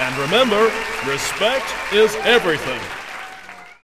And remember, respect is everything.